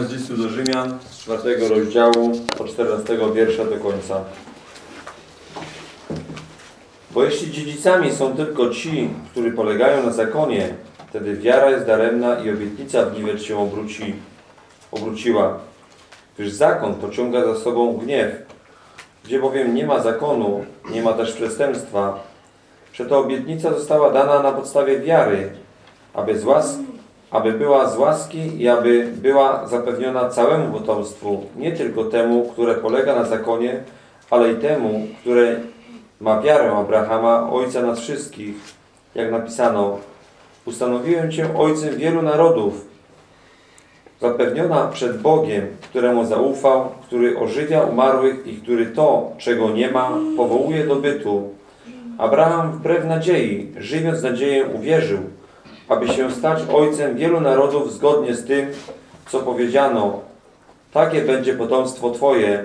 Z listu do Rzymian z czwartego rozdziału od 14 wiersza do końca. Bo jeśli dziedzicami są tylko ci, którzy polegają na zakonie, wtedy wiara jest daremna i obietnica w niwecz się obróci, obróciła. Gdyż zakon pociąga za sobą gniew. Gdzie bowiem nie ma zakonu, nie ma też przestępstwa. Przeto obietnica została dana na podstawie wiary, aby z łaski aby była z łaski i aby była zapewniona całemu potomstwu, nie tylko temu, które polega na zakonie, ale i temu, które ma wiarę Abrahama, ojca nas wszystkich. Jak napisano, ustanowiłem Cię ojcem wielu narodów, zapewniona przed Bogiem, któremu zaufał, który ożywia umarłych i który to, czego nie ma, powołuje do bytu. Abraham wbrew nadziei, żywiąc nadzieję, uwierzył, aby się stać ojcem wielu narodów zgodnie z tym, co powiedziano. Takie będzie potomstwo Twoje.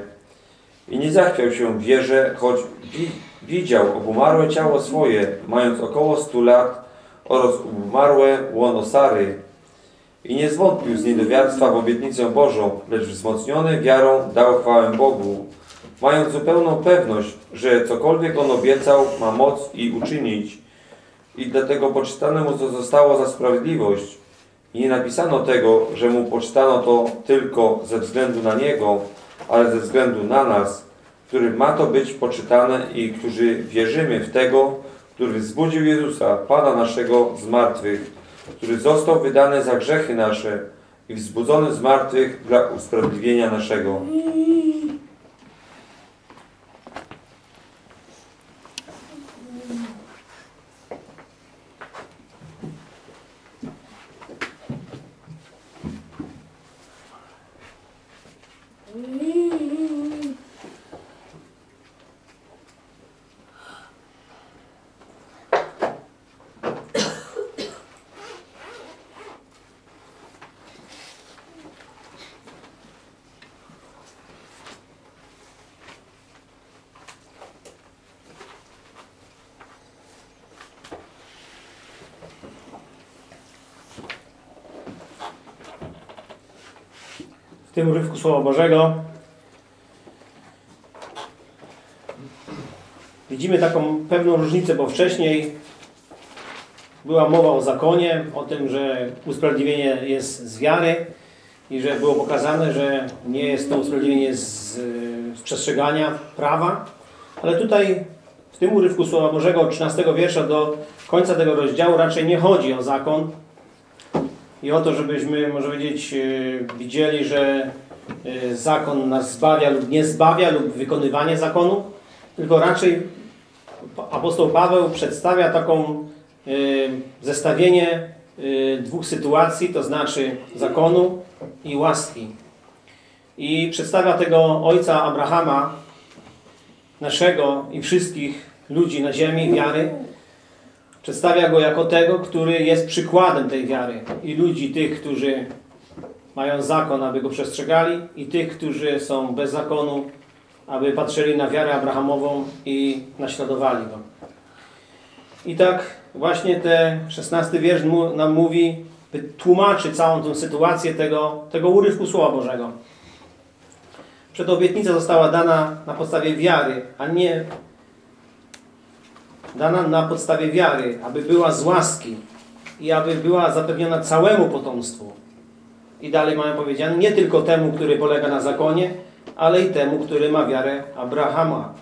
I nie zachwiał się wierze, choć wi widział obumarłe ciało swoje, mając około stu lat, oraz umarłe łono Sary. I nie zwątpił z niedowiarstwa w obietnicę Bożą, lecz wzmocniony wiarą dał chwałę Bogu, mając zupełną pewność, że cokolwiek On obiecał, ma moc i uczynić i dlatego poczytane mu to zostało za sprawiedliwość. I nie napisano tego, że mu poczytano to tylko ze względu na niego, ale ze względu na nas, którym ma to być poczytane i którzy wierzymy w tego, który wzbudził Jezusa, Pana naszego z martwych, który został wydany za grzechy nasze i wzbudzony z martwych dla usprawiedliwienia naszego. w tym urywku Słowa Bożego. Widzimy taką pewną różnicę, bo wcześniej była mowa o zakonie, o tym, że usprawiedliwienie jest z wiary i że było pokazane, że nie jest to usprawiedliwienie z, z przestrzegania prawa, ale tutaj w tym urywku Słowa Bożego od 13 wiersza do końca tego rozdziału raczej nie chodzi o zakon, i o to, żebyśmy, może powiedzieć, yy, widzieli, że yy, zakon nas zbawia lub nie zbawia, lub wykonywanie zakonu, tylko raczej apostoł Paweł przedstawia taką yy, zestawienie dwóch sytuacji, to znaczy zakonu i łaski. I przedstawia tego ojca Abrahama, naszego i wszystkich ludzi na ziemi, wiary, Przedstawia go jako tego, który jest przykładem tej wiary i ludzi tych, którzy mają zakon, aby go przestrzegali i tych, którzy są bez zakonu, aby patrzyli na wiarę Abrahamową i naśladowali go. I tak właśnie te 16 wiersz nam mówi, tłumaczy całą tę sytuację tego, tego urywku Słowa Bożego. Przed obietnica została dana na podstawie wiary, a nie dana na podstawie wiary, aby była z łaski i aby była zapewniona całemu potomstwu. I dalej mamy powiedziane, nie tylko temu, który polega na zakonie, ale i temu, który ma wiarę Abrahama,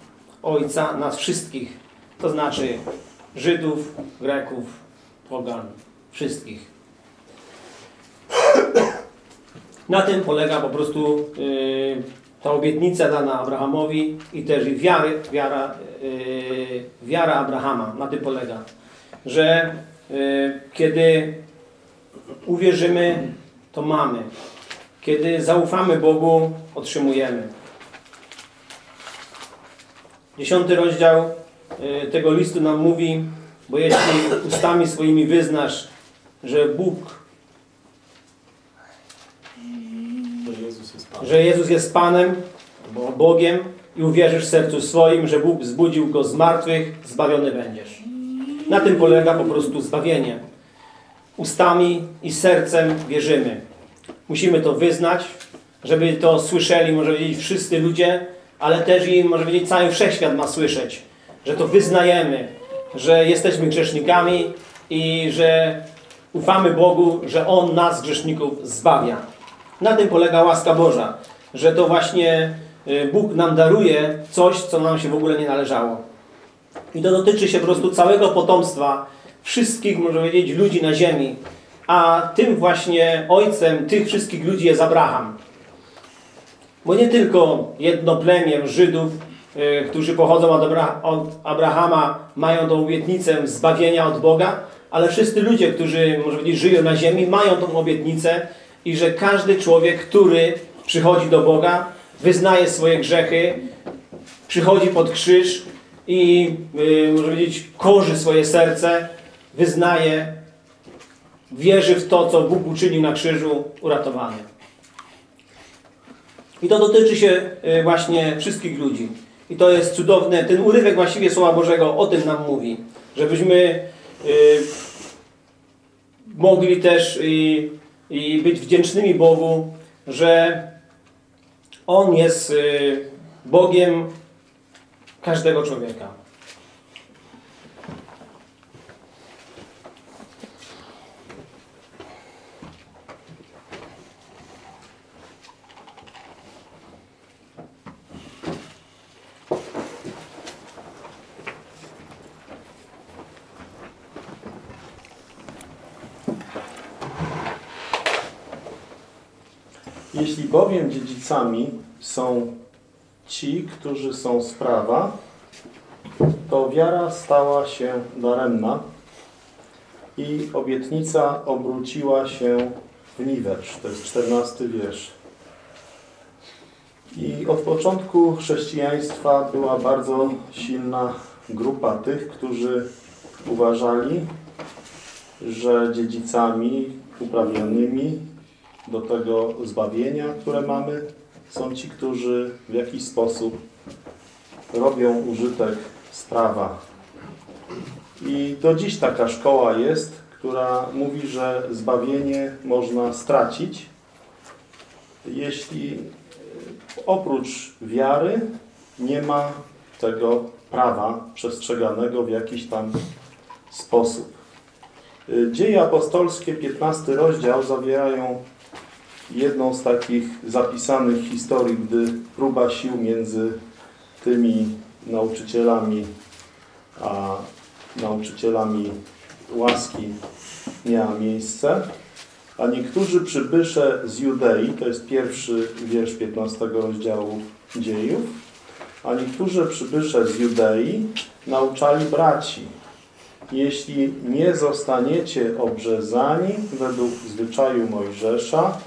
ojca nas wszystkich. To znaczy Żydów, Greków, Pogan, wszystkich. Na tym polega po prostu yy, ta obietnica dana Abrahamowi i też wiary, wiara, yy, wiara Abrahama na tym polega, że yy, kiedy uwierzymy, to mamy. Kiedy zaufamy Bogu, otrzymujemy. Dziesiąty rozdział yy, tego listu nam mówi, bo jeśli ustami swoimi wyznasz, że Bóg że Jezus jest Panem, Bogiem i uwierzysz w sercu swoim, że Bóg zbudził Go z martwych, zbawiony będziesz. Na tym polega po prostu zbawienie. Ustami i sercem wierzymy. musimy to wyznać, żeby to słyszeli, może powiedzieć, wszyscy ludzie, ale też i, może powiedzieć, cały wszechświat ma słyszeć, że to wyznajemy, że jesteśmy grzesznikami i że ufamy Bogu, że On nas, grzeszników, zbawia. Na tym polega łaska Boża, że to właśnie y, Bóg nam daruje coś, co nam się w ogóle nie należało. I to dotyczy się po prostu całego potomstwa, wszystkich, można powiedzieć, ludzi na ziemi. A tym właśnie ojcem tych wszystkich ludzi jest Abraham. Bo nie tylko jedno plemię Żydów, y, którzy pochodzą od, Abra od Abrahama, mają tą obietnicę zbawienia od Boga, ale wszyscy ludzie, którzy, może powiedzieć, żyją na ziemi, mają tą obietnicę i że każdy człowiek, który przychodzi do Boga, wyznaje swoje grzechy, przychodzi pod krzyż i, yy, może powiedzieć, korzy swoje serce, wyznaje, wierzy w to, co Bóg uczynił na krzyżu, uratowany. I to dotyczy się y, właśnie wszystkich ludzi. I to jest cudowne. Ten urywek właściwie Słowa Bożego o tym nam mówi. Żebyśmy y, mogli też i, i być wdzięcznymi Bogu, że On jest y, Bogiem każdego człowieka. Jeśli bowiem dziedzicami są ci, którzy są z prawa, to wiara stała się daremna i obietnica obróciła się w niwecz. To jest czternasty wiersz. I od początku chrześcijaństwa była bardzo silna grupa tych, którzy uważali, że dziedzicami uprawnionymi do tego zbawienia, które mamy, są ci, którzy w jakiś sposób robią użytek z prawa. I do dziś taka szkoła jest, która mówi, że zbawienie można stracić, jeśli oprócz wiary nie ma tego prawa przestrzeganego w jakiś tam sposób. Dzieje apostolskie, 15 rozdział, zawierają jedną z takich zapisanych historii, gdy próba sił między tymi nauczycielami a nauczycielami łaski miała miejsce. A niektórzy przybysze z Judei, to jest pierwszy wiersz 15 rozdziału dziejów, a niektórzy przybysze z Judei nauczali braci, jeśli nie zostaniecie obrzezani według zwyczaju Mojżesza,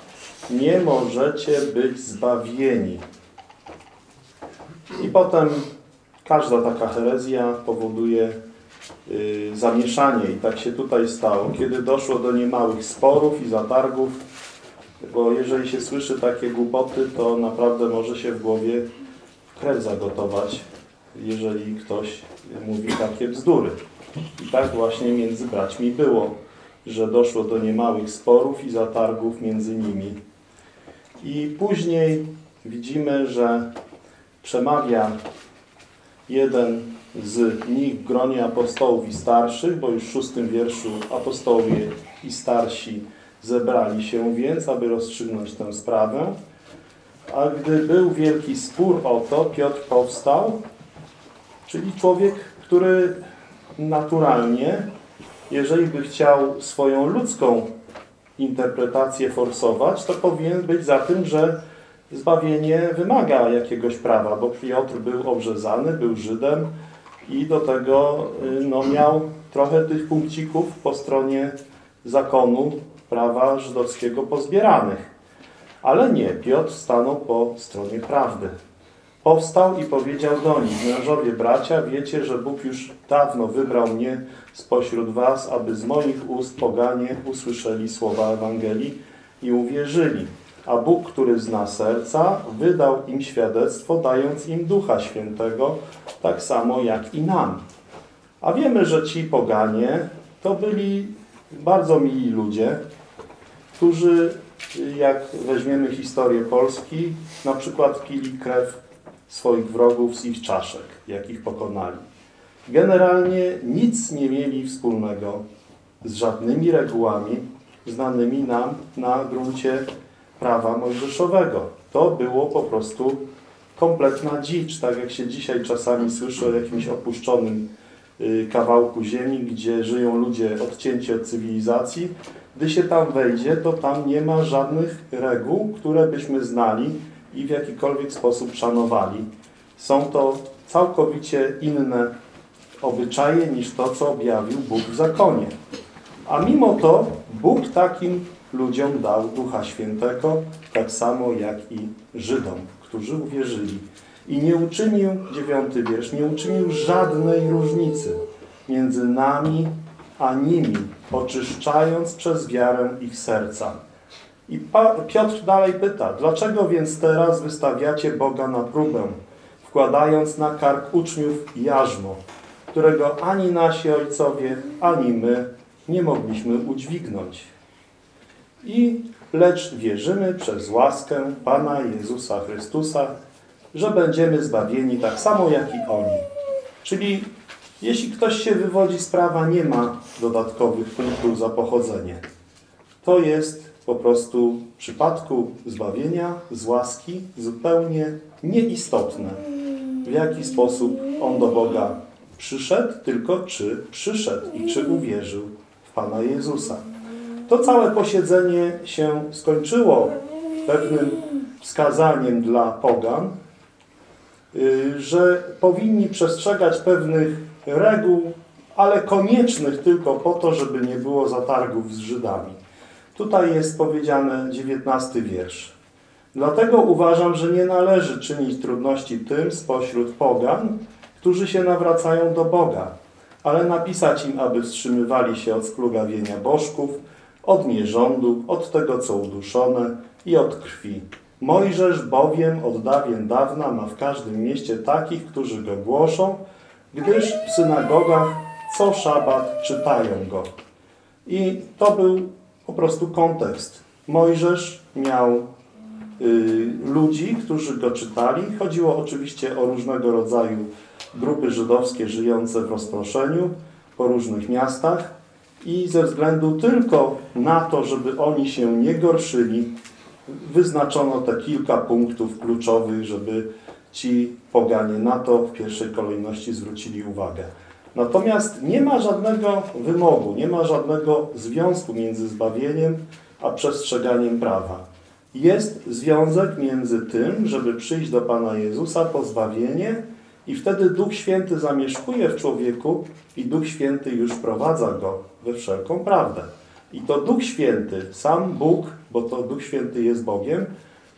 nie możecie być zbawieni. I potem każda taka herezja powoduje y, zamieszanie i tak się tutaj stało, kiedy doszło do niemałych sporów i zatargów, bo jeżeli się słyszy takie głupoty, to naprawdę może się w głowie krew zagotować, jeżeli ktoś mówi takie bzdury. I tak właśnie między braćmi było, że doszło do niemałych sporów i zatargów między nimi. I później widzimy, że przemawia jeden z nich w gronie apostołów i starszych, bo już w szóstym wierszu apostołowie i starsi zebrali się więc, aby rozstrzygnąć tę sprawę. A gdy był wielki spór o to, Piotr powstał, czyli człowiek, który naturalnie, jeżeli by chciał swoją ludzką interpretację forsować, to powinien być za tym, że zbawienie wymaga jakiegoś prawa, bo Piotr był obrzezany, był Żydem i do tego no, miał trochę tych punkcików po stronie zakonu prawa żydowskiego pozbieranych. Ale nie, Piotr stanął po stronie prawdy. Powstał i powiedział do nich, mężowie bracia, wiecie, że Bóg już dawno wybrał mnie spośród was, aby z moich ust poganie usłyszeli słowa Ewangelii i uwierzyli. A Bóg, który zna serca, wydał im świadectwo, dając im Ducha Świętego, tak samo jak i nam. A wiemy, że ci poganie to byli bardzo mili ludzie, którzy jak weźmiemy historię Polski, na przykład pili krew swoich wrogów z ich czaszek, jak ich pokonali. Generalnie nic nie mieli wspólnego z żadnymi regułami znanymi nam na gruncie prawa mojżeszowego. To było po prostu kompletna dzicz, tak jak się dzisiaj czasami słyszy o jakimś opuszczonym y, kawałku ziemi, gdzie żyją ludzie odcięci od cywilizacji. Gdy się tam wejdzie, to tam nie ma żadnych reguł, które byśmy znali i w jakikolwiek sposób szanowali. Są to całkowicie inne obyczaje niż to, co objawił Bóg w zakonie. A mimo to Bóg takim ludziom dał Ducha Świętego, tak samo jak i Żydom, którzy uwierzyli. I nie uczynił, dziewiąty wiersz, nie uczynił żadnej różnicy między nami a nimi, oczyszczając przez wiarę ich serca. I Piotr dalej pyta, dlaczego więc teraz wystawiacie Boga na próbę, wkładając na kark uczniów jarzmo, którego ani nasi ojcowie, ani my nie mogliśmy udźwignąć. I lecz wierzymy przez łaskę Pana Jezusa Chrystusa, że będziemy zbawieni tak samo jak i oni. Czyli jeśli ktoś się wywodzi z prawa, nie ma dodatkowych punktów za pochodzenie. To jest po prostu w przypadku zbawienia z łaski zupełnie nieistotne, w jaki sposób on do Boga przyszedł, tylko czy przyszedł i czy uwierzył w Pana Jezusa. To całe posiedzenie się skończyło pewnym wskazaniem dla pogan, y, że powinni przestrzegać pewnych reguł, ale koniecznych tylko po to, żeby nie było zatargów z Żydami. Tutaj jest powiedziane dziewiętnasty wiersz. Dlatego uważam, że nie należy czynić trudności tym spośród pogan, którzy się nawracają do Boga, ale napisać im, aby wstrzymywali się od splugawienia bożków, od nierządu, od tego, co uduszone i od krwi. Mojżesz bowiem od dawien dawna ma w każdym mieście takich, którzy go głoszą, gdyż w synagogach co szabat czytają go. I to był po prostu kontekst. Mojżesz miał y, ludzi, którzy go czytali. Chodziło oczywiście o różnego rodzaju grupy żydowskie żyjące w rozproszeniu po różnych miastach i ze względu tylko na to, żeby oni się nie gorszyli, wyznaczono te kilka punktów kluczowych, żeby ci poganie na to w pierwszej kolejności zwrócili uwagę. Natomiast nie ma żadnego wymogu, nie ma żadnego związku między zbawieniem a przestrzeganiem prawa. Jest związek między tym, żeby przyjść do Pana Jezusa po zbawienie i wtedy Duch Święty zamieszkuje w człowieku i Duch Święty już prowadza go we wszelką prawdę. I to Duch Święty, sam Bóg, bo to Duch Święty jest Bogiem,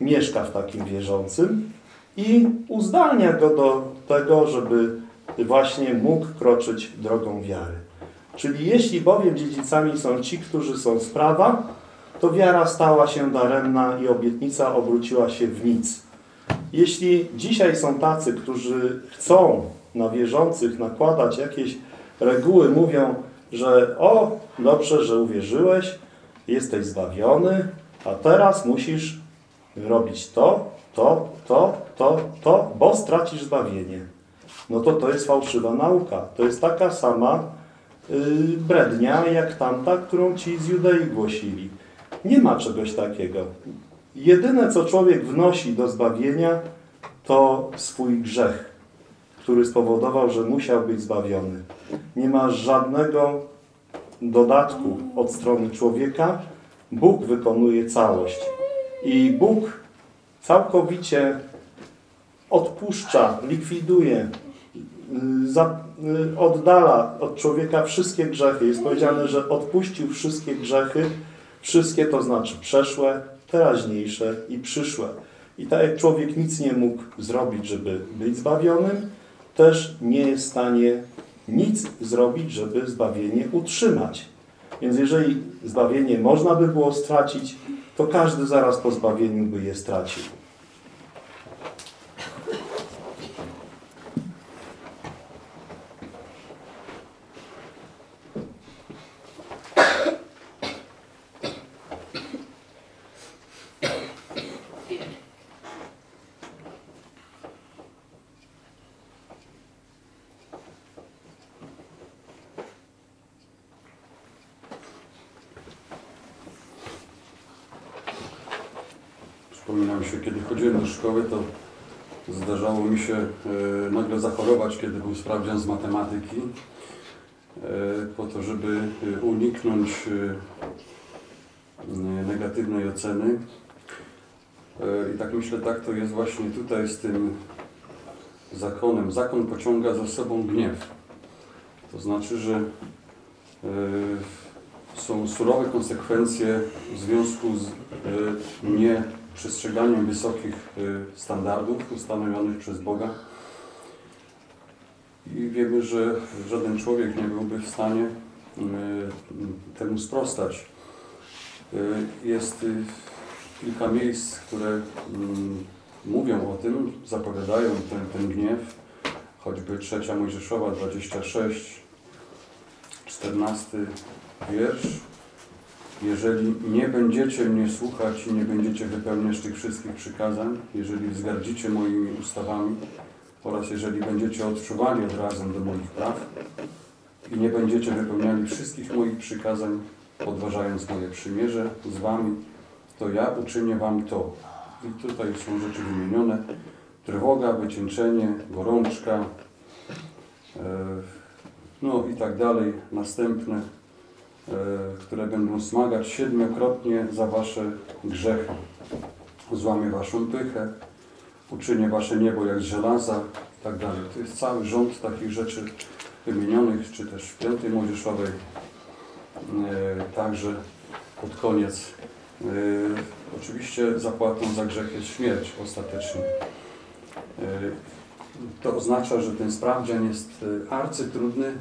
mieszka w takim wierzącym i uzdalnia go do tego, żeby właśnie mógł kroczyć drogą wiary. Czyli jeśli bowiem dziedzicami są ci, którzy są z prawa, to wiara stała się daremna i obietnica obróciła się w nic. Jeśli dzisiaj są tacy, którzy chcą na wierzących nakładać jakieś reguły, mówią, że o, dobrze, że uwierzyłeś, jesteś zbawiony, a teraz musisz robić to, to, to, to, to, bo stracisz zbawienie. No to to jest fałszywa nauka. To jest taka sama yy, brednia, jak tamta, którą ci z Judei głosili. Nie ma czegoś takiego. Jedyne, co człowiek wnosi do zbawienia, to swój grzech, który spowodował, że musiał być zbawiony. Nie ma żadnego dodatku od strony człowieka. Bóg wykonuje całość. I Bóg całkowicie odpuszcza, likwiduje, za, oddala od człowieka wszystkie grzechy. Jest powiedziane, że odpuścił wszystkie grzechy, wszystkie to znaczy przeszłe, teraźniejsze i przyszłe. I tak jak człowiek nic nie mógł zrobić, żeby być zbawionym, też nie jest w stanie nic zrobić, żeby zbawienie utrzymać. Więc jeżeli zbawienie można by było stracić, to każdy zaraz po zbawieniu by je stracił. Przypominam się, kiedy chodziłem do szkoły, to zdarzało mi się e, nagle zachorować, kiedy był sprawdzian z matematyki, e, po to, żeby e, uniknąć negatywnej oceny. I tak myślę, tak to jest właśnie tutaj z tym zakonem. Zakon pociąga za sobą gniew. To znaczy, że są surowe konsekwencje w związku z e, nieprzestrzeganiem wysokich e, standardów ustanowionych przez Boga. I wiemy, że żaden człowiek nie byłby w stanie e, temu sprostać. E, Jest kilka miejsc, które mm, mówią o tym, zapowiadają ten, ten gniew, choćby trzecia Mojżeszowa 26, 14 wiersz. Jeżeli nie będziecie mnie słuchać i nie będziecie wypełniać tych wszystkich przykazań, jeżeli wzgardzicie moimi ustawami oraz jeżeli będziecie odczuwali od razem do moich praw i nie będziecie wypełniali wszystkich moich przykazań, podważając moje przymierze z wami, to ja uczynię wam to. I tutaj są rzeczy wymienione. Trwoga, wycieńczenie, gorączka, e, no i tak dalej. Następne, które będą smagać siedmiokrotnie za wasze grzechy. Złamię waszą pychę, uczynię wasze niebo jak z żelaza tak dalej. To jest cały rząd takich rzeczy wymienionych, czy też w piątej Młodzieżowej, e, także pod koniec. E, Oczywiście zapłatą za grzech jest śmierć ostatecznie. E, To oznacza, że ten sprawdzian jest e, arcytrudny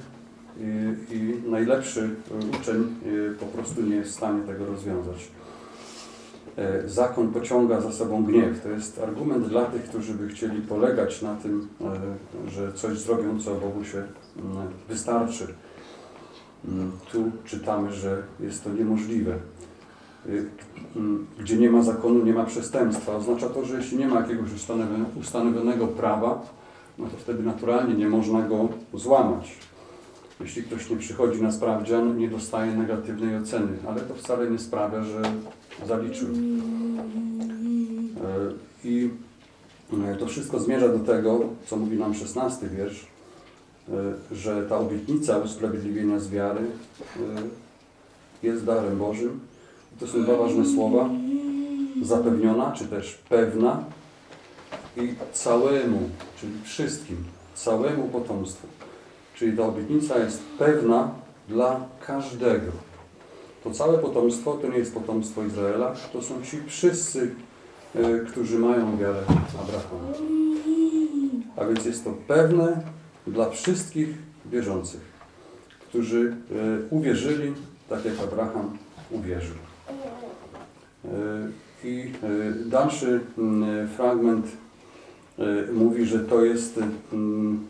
i, najlepszy e, uczeń e, po prostu nie jest w stanie tego rozwiązać. E, Zakon pociąga za sobą gniew. To jest argument dla tych, którzy by chcieli polegać na tym, że coś zrobią, co Bogu się mm, wystarczy. Mm, Tu czytamy, że jest to niemożliwe. Mm, Gdzie nie ma zakonu, nie ma przestępstwa. Oznacza to, że jeśli nie ma jakiegoś ustanowione- ustanowionego prawa, no to wtedy naturalnie nie można go złamać. Jeśli ktoś nie przychodzi na sprawdzian, nie dostaje negatywnej oceny, ale to wcale nie sprawia, że zaliczył. E, I e, to wszystko zmierza do tego, co mówi nam szesnasty wiersz, e, że ta obietnica usprawiedliwienia z wiary jest darem Bożym. I to są dwa ważne słowa. Zapewniona, czy też pewna i całemu, czyli wszystkim, całemu potomstwu. Czyli ta obietnica jest pewna dla każdego. To całe potomstwo to nie jest potomstwo Izraela, to są ci wszyscy, e, którzy mają wiarę Abrahama. A więc jest to pewne dla wszystkich wierzących, którzy e, uwierzyli, tak jak Abraham uwierzył. E, I dalszy mm, fragment mówi, że to jest, mm,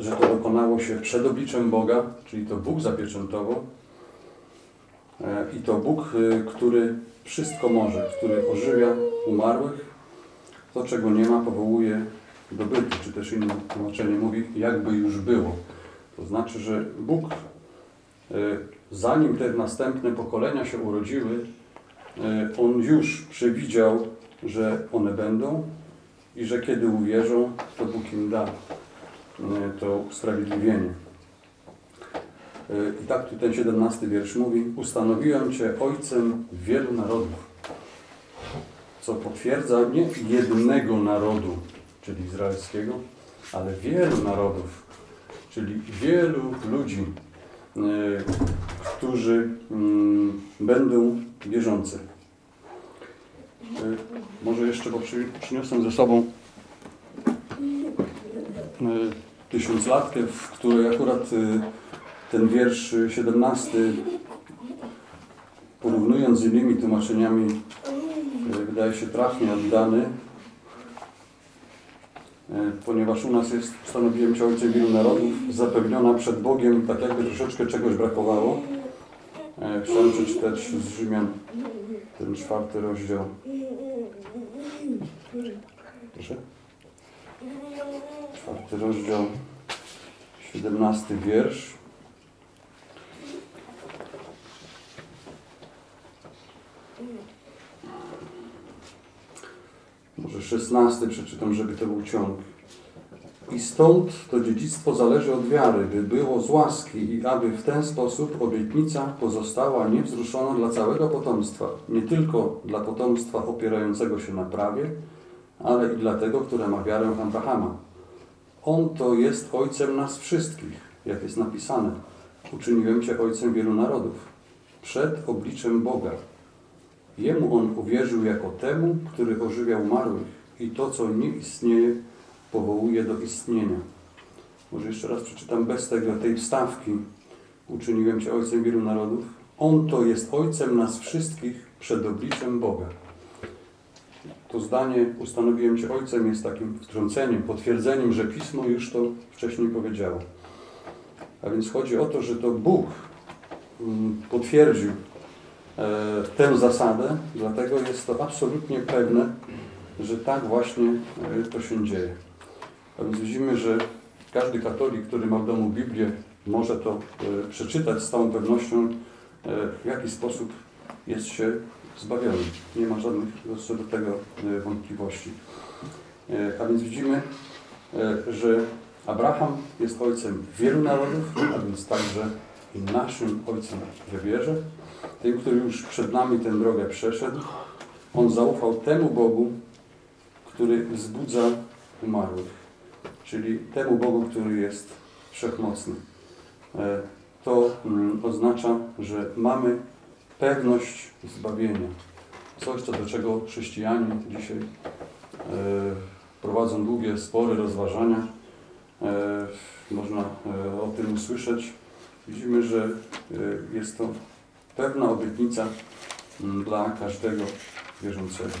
że to dokonało się przed obliczem Boga, czyli to Bóg zapieczętował. E, I to Bóg, e, który wszystko może, który ożywia umarłych. To, czego nie ma, powołuje do bytu, czy też inne tłumaczenie mówi, jakby już było. To znaczy, że Bóg, e, zanim te następne pokolenia się urodziły, e, On już przewidział, że one będą i że kiedy uwierzą, to Bóg im da e, to usprawiedliwienie. E, I tak tu ten 17 wiersz mówi, ustanowiłem Cię ojcem wielu narodów, co potwierdza nie jednego narodu, czyli izraelskiego, ale wielu narodów, czyli wielu ludzi, e, którzy mm, będą wierzący. E, Może jeszcze, bo przy, przyniosłem ze sobą tysiąclatkę, w której akurat e, ten wiersz 17, porównując z innymi tłumaczeniami, e, wydaje się trafnie oddany, E, ponieważ u nas jest, stanowiłem Cię Ojcem wielu narodów, zapewniona przed Bogiem, tak jakby troszeczkę czegoś brakowało. Chciałem przeczytać z Rzymian ten czwarty rozdział. Proszę? Czwarty rozdział, siedemnasty wiersz. 16 przeczytam, żeby to był ciąg. I stąd to dziedzictwo zależy od wiary, by było z łaski i aby w ten sposób obietnica pozostała niewzruszona dla całego potomstwa, nie tylko dla potomstwa opierającego się na prawie, ale i dla tego, które ma wiarę Abrahama. On to jest ojcem nas wszystkich, jak jest napisane. Uczyniłem Cię ojcem wielu narodów, przed obliczem Boga. Jemu on uwierzył jako temu, który ożywia umarłych i to, co nie istnieje, powołuje do istnienia. Może jeszcze raz przeczytam bez tego, tej wstawki. Uczyniłem Cię ojcem wielu narodów. On to jest ojcem nas wszystkich przed obliczem Boga. To zdanie ustanowiłem Cię ojcem jest takim wtrąceniem, potwierdzeniem, że Pismo już to wcześniej powiedziało. A więc chodzi o to, że to Bóg mm, potwierdził e, tę zasadę, dlatego jest to absolutnie pewne, że tak właśnie e, to się dzieje. A więc widzimy, że każdy katolik, który ma w domu Biblię, może to e, przeczytać z całą pewnością, w jaki sposób jest się zbawiony. Nie ma żadnych co do tego e, wątpliwości. E, A więc widzimy, e, że Abraham jest ojcem wielu narodów, a więc także i naszym ojcem w wierze. Tym, który już przed nami tę drogę przeszedł. On zaufał temu Bogu, który wzbudza umarłych. Czyli temu Bogu, który jest wszechmocny. To mm, oznacza, że mamy pewność zbawienia. Coś, co do czego chrześcijanie dzisiaj e, prowadzą długie spory, rozważania. E, Można e, o tym usłyszeć. Widzimy, że e, jest to pewna obietnica mm, dla każdego wierzącego.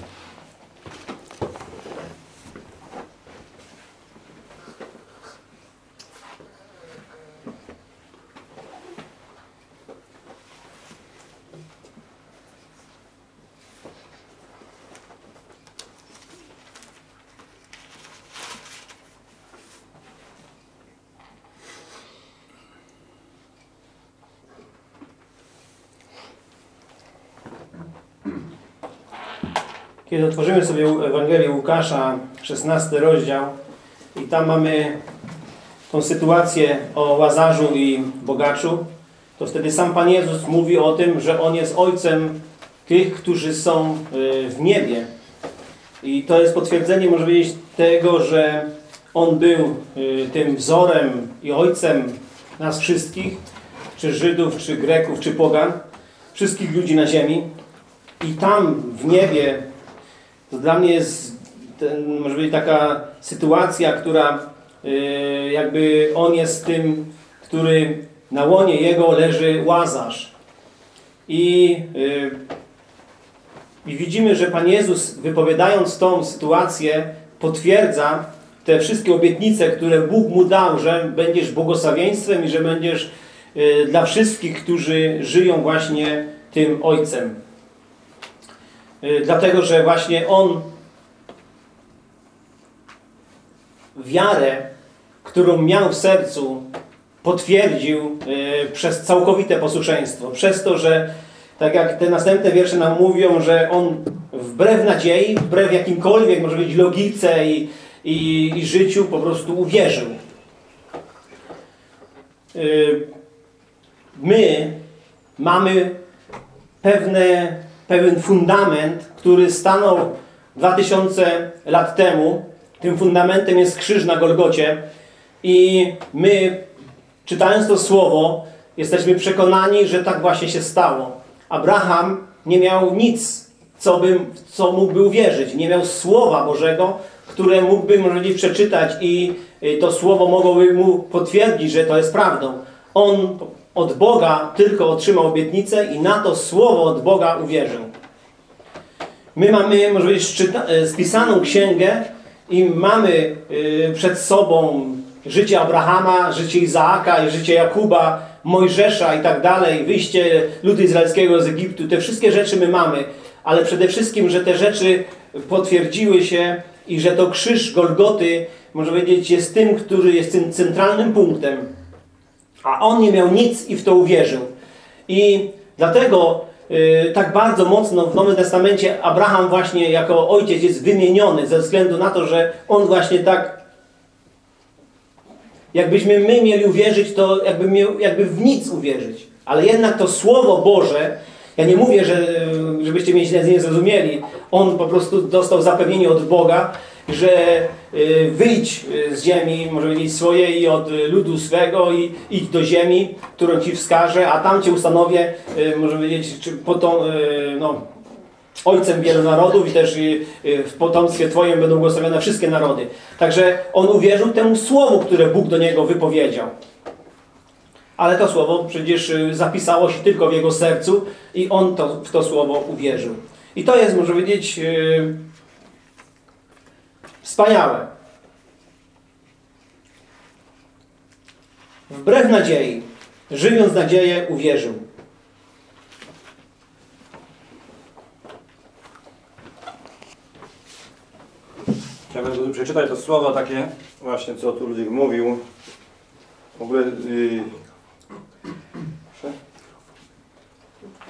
Kiedy otworzymy sobie Ewangelię Łukasza, 16 rozdział i tam mamy tą sytuację o Łazarzu i bogaczu, to wtedy sam Pan Jezus mówi o tym, że On jest Ojcem tych, którzy są y, w niebie. I to jest potwierdzenie, może powiedzieć, tego, że On był y, tym wzorem i Ojcem nas wszystkich, czy Żydów, czy Greków, czy Pogan, wszystkich ludzi na ziemi. I tam w niebie to dla mnie jest ten, może być taka sytuacja, która y, jakby on jest tym, który na łonie jego leży Łazarz. I, y, I widzimy, że Pan Jezus wypowiadając tą sytuację potwierdza te wszystkie obietnice, które Bóg mu dał, że będziesz błogosławieństwem i że będziesz y, dla wszystkich, którzy żyją właśnie tym Ojcem. Y, Dlatego, że właśnie On wiarę, którą miał w sercu, potwierdził y, przez całkowite posłuszeństwo. Przez to, że tak jak te następne wiersze nam mówią, że On wbrew nadziei, wbrew jakimkolwiek, może być logice i, i, i życiu, po prostu uwierzył. Y, My mamy pewne pewien fundament, który stanął 2000 lat temu. Tym fundamentem jest krzyż na Golgocie. I my, czytając to słowo, jesteśmy przekonani, że tak właśnie się stało. Abraham nie miał nic, co, by, co mógłby uwierzyć. Nie miał Słowa Bożego, które mógłby, powiedzieć, przeczytać i y, to Słowo mogłoby mu potwierdzić, że to jest prawdą. On od Boga tylko otrzymał obietnicę i na to Słowo od Boga uwierzył. My mamy, może powiedzieć, e, spisaną księgę i mamy y, przed sobą życie Abrahama, życie Izaaka, i życie Jakuba, Mojżesza i tak dalej, wyjście ludu izraelskiego z Egiptu. Te wszystkie rzeczy my mamy, ale przede wszystkim, że te rzeczy potwierdziły się i że to krzyż Golgoty, może powiedzieć, jest tym, który jest tym centralnym punktem. A on nie miał nic i w to uwierzył. I dlatego y, tak bardzo mocno w Nowym Testamencie Abraham właśnie jako ojciec jest wymieniony ze względu na to, że on właśnie tak jakbyśmy my mieli uwierzyć, to jakby, miał, jakby w nic uwierzyć. Ale jednak to Słowo Boże, ja nie mówię, że, żebyście mnie źle nie zrozumieli, on po prostu dostał zapewnienie od Boga, że y, wyjdź z ziemi, może powiedzieć swojej, od y, ludu swego i idź do ziemi, którą Ci wskażę, a tam Cię ustanowię, y, może powiedzieć, czy potom, y, no, ojcem wielu narodów i też w potomstwie Twoim będą błogosławione wszystkie narody. Także on uwierzył temu słowu, które Bóg do niego wypowiedział. Ale to słowo przecież zapisało się tylko w jego sercu i on to, w to słowo uwierzył. I to jest, może powiedzieć, wspaniałe. Wbrew nadziei, żywiąc nadzieję, uwierzył. Chciałbym przeczytać to słowo takie właśnie, co tu Ludwik mówił. W ogóle... Yy... Proszę?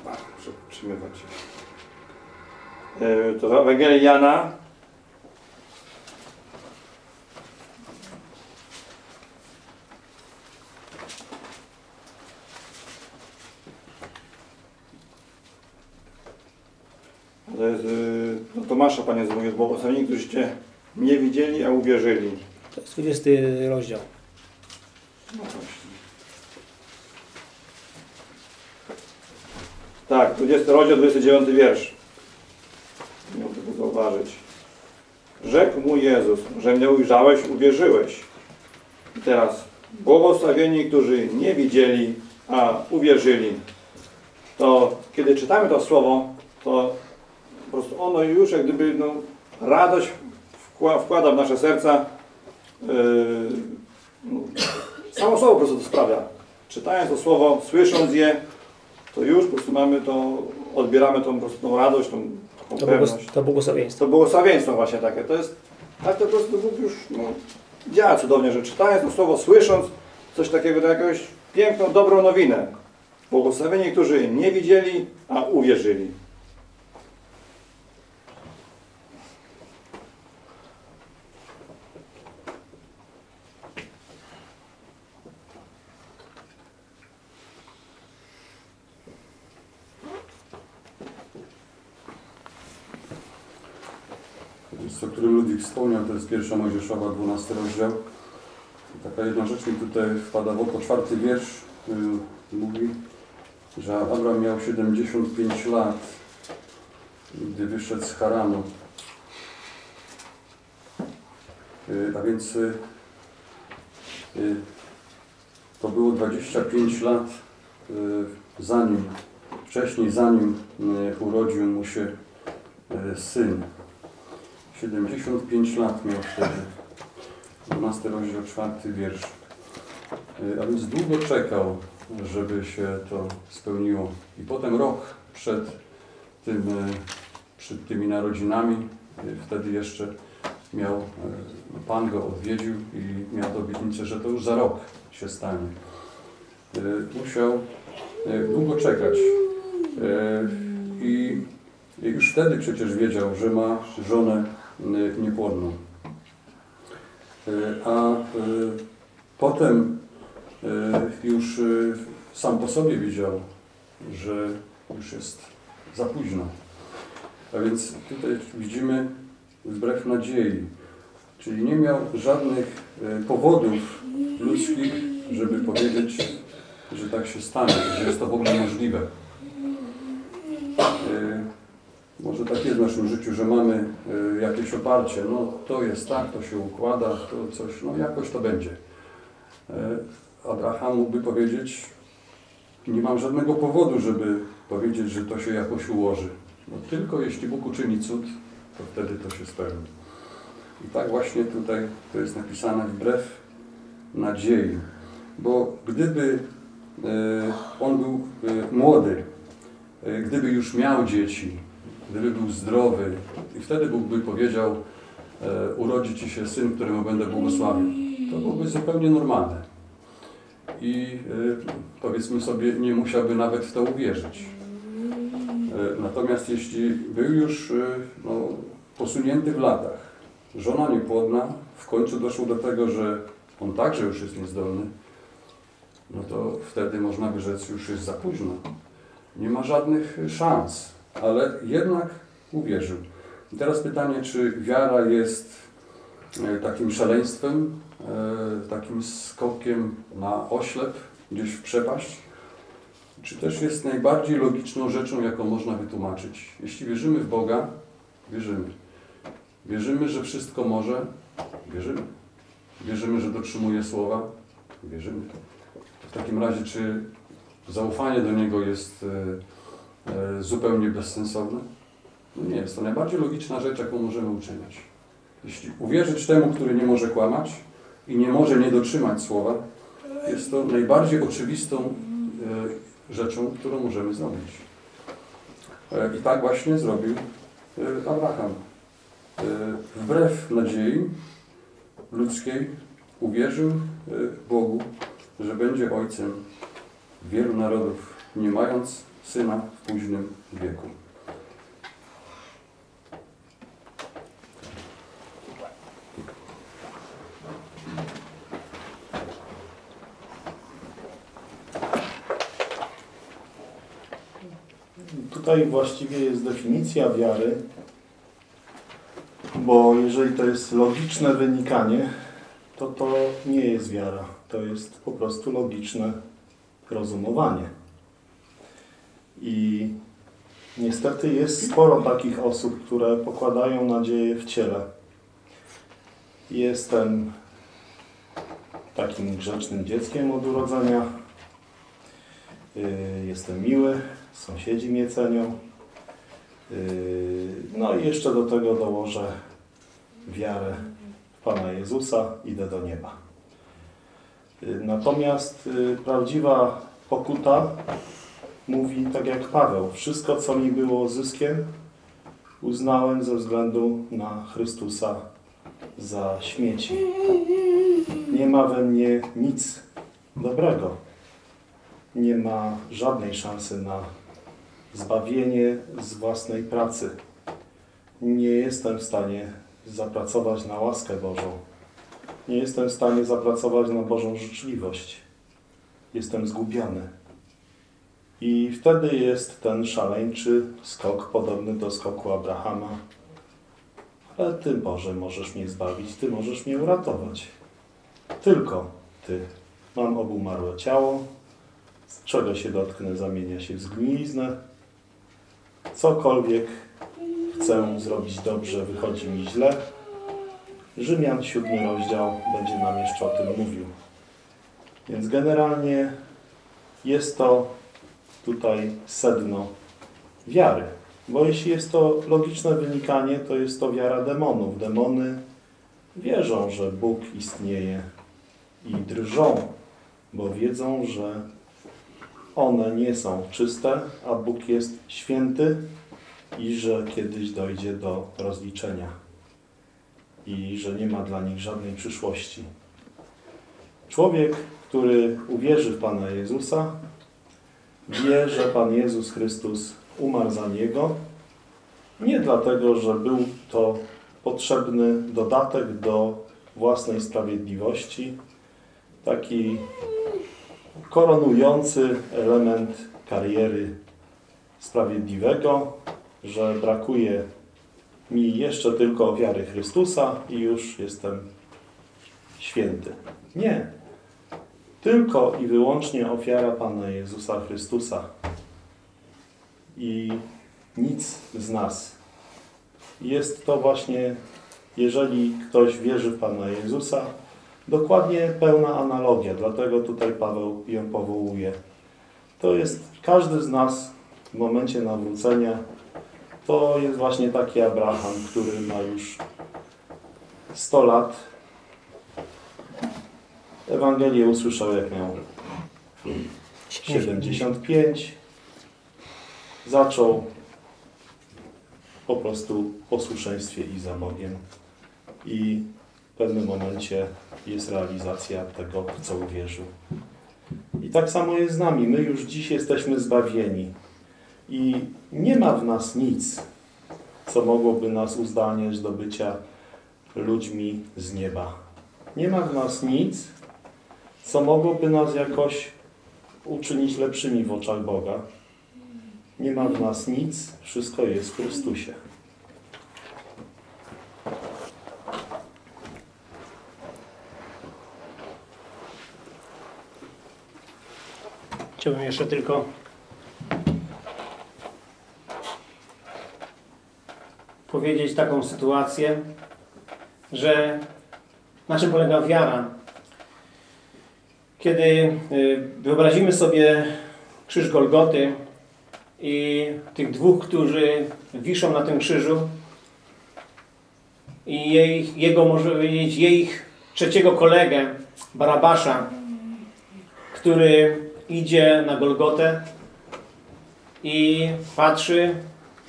Muszę przytrzymywać. Yy, to w Ewangelii Jana. To jest do Tomasza, Panie Jezu, mówi, błogosławieni, którzyście nie widzieli, a uwierzyli. To jest 20 rozdział. No właśnie. Tak, 20 rozdział, 29 wiersz. Miał tego zauważyć. Rzekł mu Jezus, że mnie ujrzałeś, uwierzyłeś. I teraz, błogosławieni, którzy nie widzieli, a uwierzyli. To kiedy czytamy to słowo, to po prostu ono już jak gdyby no, radość wkła- wkłada w nasze serca. Yy, no, Samo słowo po prostu to sprawia. Czytając to słowo, słysząc je, to już po prostu mamy to, odbieramy tą, po prostu tą radość, tą, tą To, pewność. błogos- to błogosławieństwo. To błogosławieństwo właśnie takie. To jest, tak to po prostu Bóg już no, działa cudownie, że czytając to słowo, słysząc coś takiego, to jakąś piękną, dobrą nowinę. Błogosławieni, którzy nie widzieli, a uwierzyli. Jest, o którym Ludwik wspomniał, to jest pierwsza Mojżeszowa, 12 rozdział. I Taka jedna rzecz mi tutaj wpada w oko, czwarty wiersz y, mówi, że Abraham miał 75 lat, gdy wyszedł z Haranu. Y, a więc y, y, to było 25 lat y, zanim, wcześniej zanim y, urodził mu się syn. 75 lat miał wtedy. 12 rozdział, 4 wiersz. Y, A więc długo czekał, żeby się to spełniło. I potem rok przed, tym, y, przed tymi narodzinami, y, wtedy jeszcze miał, Pan go odwiedził i miał obietnicę, że to już za rok się stanie. Musiał długo czekać. I już wtedy przecież wiedział, że ma żonę niepłodną. Y, A y, potem y, już sam po sobie widział, że już jest za późno. A więc tutaj widzimy wbrew nadziei, czyli nie miał żadnych powodów ludzkich, żeby powiedzieć, że tak się stanie, że jest to w ogóle możliwe. Y, może tak jest w naszym życiu, że mamy y, jakieś oparcie, no to jest tak, to się układa, to coś, no jakoś to będzie. Y, Abraham mógłby powiedzieć, nie mam żadnego powodu, żeby powiedzieć, że to się jakoś ułoży. No tylko jeśli Bóg uczyni cud, to wtedy to się spełni. I tak właśnie tutaj to jest napisane wbrew nadziei. Bo gdyby y, on był młody, gdyby już miał dzieci, gdyby był zdrowy i wtedy Bóg by powiedział e, urodzi Ci się syn, któremu będę błogosławił. To byłoby zupełnie normalne. I e, powiedzmy sobie, nie musiałby nawet w to uwierzyć. E, Natomiast jeśli był już e, no, posunięty w latach, żona niepłodna, w końcu doszło do tego, że on także już jest niezdolny, no to wtedy można by rzec, już jest za późno. Nie ma żadnych szans, ale jednak uwierzył. I teraz pytanie, czy wiara jest e, takim szaleństwem, e, takim skokiem na oślep, gdzieś w przepaść, czy też jest najbardziej logiczną rzeczą, jaką można wytłumaczyć. Jeśli wierzymy w Boga, wierzymy. Wierzymy, że wszystko może, wierzymy. Wierzymy, że dotrzymuje słowa, wierzymy. W takim razie, czy zaufanie do Niego jest e, zupełnie bezsensowne? No nie, jest to najbardziej logiczna rzecz, jaką możemy uczynić. Jeśli uwierzyć temu, który nie może kłamać i nie może nie dotrzymać słowa, jest to najbardziej oczywistą e, rzeczą, którą możemy zrobić. E, I tak właśnie zrobił e, Abraham. E, Wbrew nadziei ludzkiej uwierzył e, Bogu, że będzie ojcem wielu narodów, nie mając syna w późnym wieku. Tutaj właściwie jest definicja wiary, bo jeżeli to jest logiczne wynikanie, to to nie jest wiara. To jest po prostu logiczne rozumowanie. I niestety jest sporo takich osób, które pokładają nadzieję w ciele. Jestem takim grzecznym dzieckiem od urodzenia. Yy, Jestem miły, sąsiedzi mnie cenią. Yy, No i jeszcze do tego dołożę wiarę w Pana Jezusa, idę do nieba. Yy, Natomiast prawdziwa pokuta mówi tak jak Paweł, wszystko co mi było zyskiem uznałem ze względu na Chrystusa za śmieci. Nie ma we mnie nic dobrego. Nie ma żadnej szansy na zbawienie z własnej pracy. Nie jestem w stanie zapracować na łaskę Bożą. Nie jestem w stanie zapracować na Bożą życzliwość. Jestem zgubiony. I wtedy jest ten szaleńczy skok podobny do skoku Abrahama. Ale Ty, Boże, możesz mnie zbawić, Ty możesz mnie uratować. Tylko Ty. Mam obumarłe ciało, z czego się dotknę, zamienia się w zgniliznę. Cokolwiek chcę zrobić dobrze, wychodzi mi źle. Rzymian, siódmy rozdział, będzie nam jeszcze o tym mówił. Więc generalnie jest to tutaj sedno wiary. Bo jeśli jest to logiczne wynikanie, to jest to wiara demonów. Demony wierzą, że Bóg istnieje i drżą, bo wiedzą, że one nie są czyste, a Bóg jest święty i że kiedyś dojdzie do rozliczenia i że nie ma dla nich żadnej przyszłości. Człowiek, który uwierzy w Pana Jezusa, wie, że Pan Jezus Chrystus umarł za niego, nie dlatego, że był to potrzebny dodatek do własnej sprawiedliwości, taki koronujący element kariery sprawiedliwego, że brakuje mi jeszcze tylko wiary Chrystusa i już jestem święty. Nie. Tylko i wyłącznie ofiara Pana Jezusa Chrystusa. I nic z nas. Jest to właśnie, jeżeli ktoś wierzy w Pana Jezusa, dokładnie pełna analogia, dlatego tutaj Paweł ją powołuje. To jest każdy z nas w momencie nawrócenia, to jest właśnie taki Abraham, który ma już 100 lat. Ewangelię usłyszał jak miał 75. Zaczął po prostu posłuszeństwie i za Bogiem. I w pewnym momencie jest realizacja tego, w co uwierzył. I tak samo jest z nami. My już dziś jesteśmy zbawieni. I nie ma w nas nic, co mogłoby nas uzdalniać do bycia ludźmi z nieba. Nie ma w nas nic, co mogłoby nas jakoś uczynić lepszymi w oczach Boga. Nie ma w nas nic, wszystko jest w Chrystusie. Chciałbym jeszcze tylko powiedzieć taką sytuację, że na czym polega wiara. Kiedy y, wyobrazimy sobie krzyż Golgoty i tych dwóch, którzy wiszą na tym krzyżu i jej, jego, może powiedzieć, jej trzeciego kolegę, Barabasza, który idzie na Golgotę i patrzy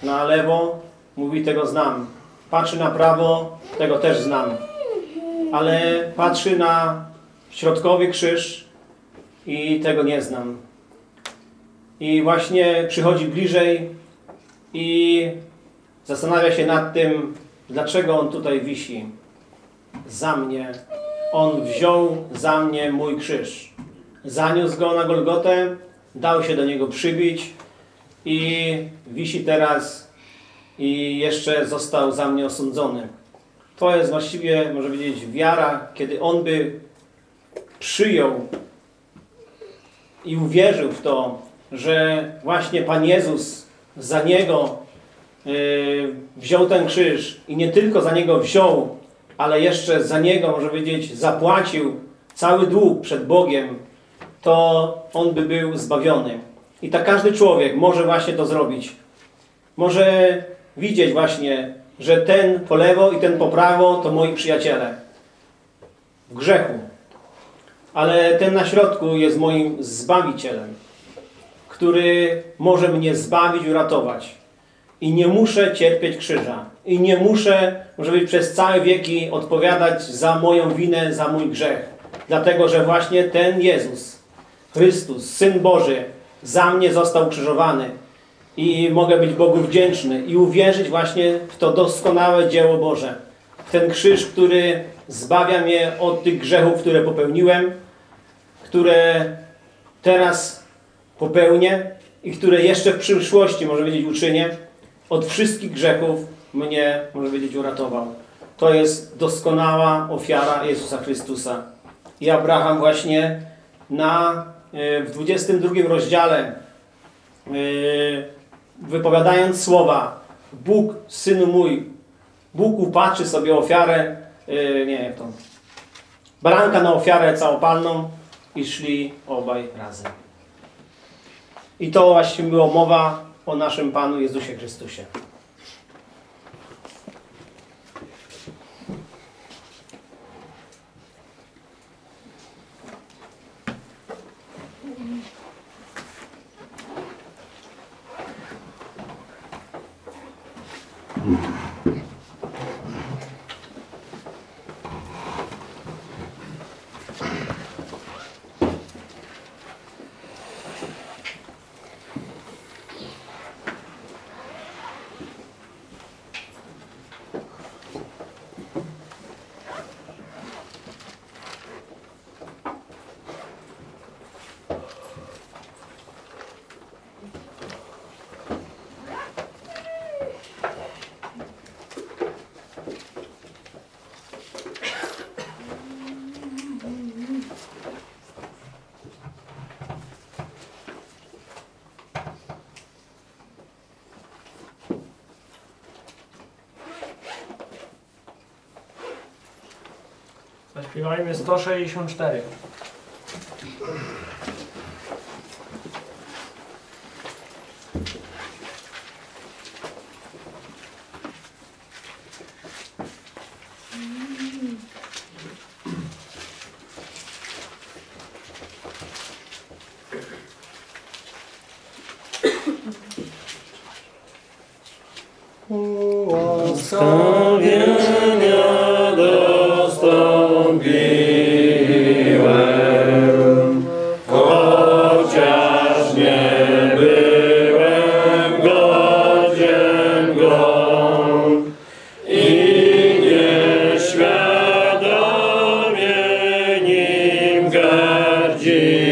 na lewo, mówi tego znam. Patrzy na prawo, tego też znam. Ale patrzy na środkowy krzyż i tego nie znam. I właśnie przychodzi bliżej i zastanawia się nad tym, dlaczego on tutaj wisi. Za mnie. On wziął za mnie mój krzyż. Zaniósł go na Golgotę, dał się do niego przybić i wisi teraz i jeszcze został za mnie osądzony. To jest właściwie, może powiedzieć, wiara, kiedy on by przyjął i uwierzył w to, że właśnie Pan Jezus za niego yy, wziął ten krzyż i nie tylko za niego wziął, ale jeszcze za niego, może powiedzieć, zapłacił cały dług przed Bogiem, to on by był zbawiony. I tak każdy człowiek może właśnie to zrobić. Może widzieć właśnie, że ten po lewo i ten po prawo to moi przyjaciele. W grzechu. Ale ten na środku jest moim Zbawicielem, który może mnie zbawić, uratować. I nie muszę cierpieć krzyża. I nie muszę, może być przez całe wieki odpowiadać za moją winę, za mój grzech. Dlatego, że właśnie ten Jezus, Chrystus, Syn Boży, za mnie został krzyżowany. I mogę być Bogu wdzięczny i uwierzyć właśnie w to doskonałe dzieło Boże. Ten krzyż, który zbawia mnie od tych grzechów, które popełniłem, które teraz popełnię i które jeszcze w przyszłości, może powiedzieć, uczynię. Od wszystkich grzechów mnie, może powiedzieć, uratował. To jest doskonała ofiara Jezusa Chrystusa. I Abraham właśnie na, e, w 22 rozdziale e, wypowiadając słowa Bóg, Synu mój, Bóg upatrzy sobie ofiarę, yy, nie jak to, baranka na ofiarę całopalną i szli obaj razem. I to właśnie była mowa o naszym Panu Jezusie Chrystusie. Zaśpiewajmy 164. Jim.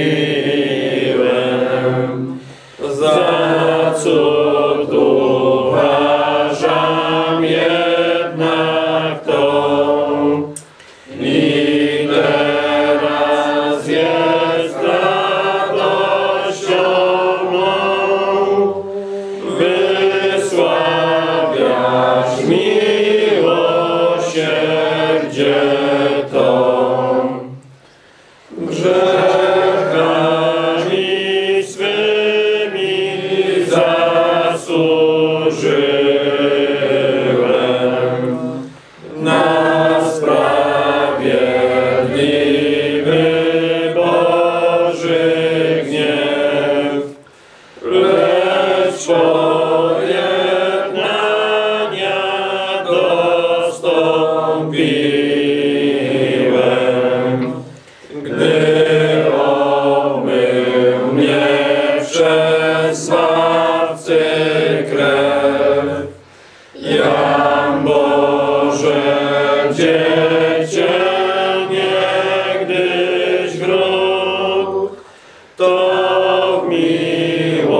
Miłosierdziu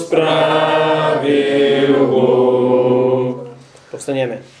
sprawił Bóg. Powstaniemy.